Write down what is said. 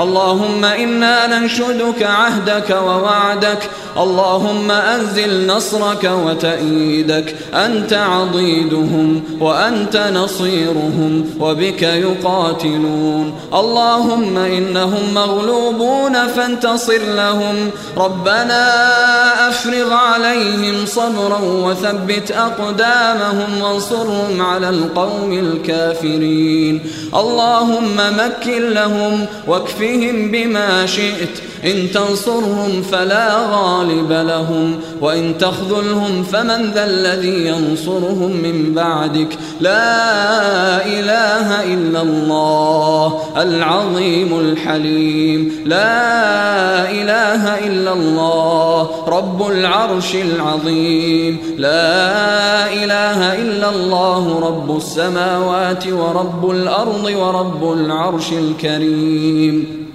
اللهم إنا ننشدك عهدك ووعدك. اللهم أنزل نصرك وتأييدك. أنت عضيدهم وأنت نصيرهم وبك يقاتلون. اللهم إنهم مغلوبون فانتصر لهم. ربنا أفرغ عليهم صبرا وثبت أقدامهم وانصرهم على القوم الكافرين. اللهم مكن لهم واكفهم بما شئت. إن تنصرهم فلا غالب لهم وإن تخذلهم فمن ذا الذي ينصرهم من بعدك. لا إله إلا الله العظيم الحليم. لا إله إلا الله رب العرش العظيم. لا إله إلا الله رب السماوات ورب الأرض ورب العرش الكريم.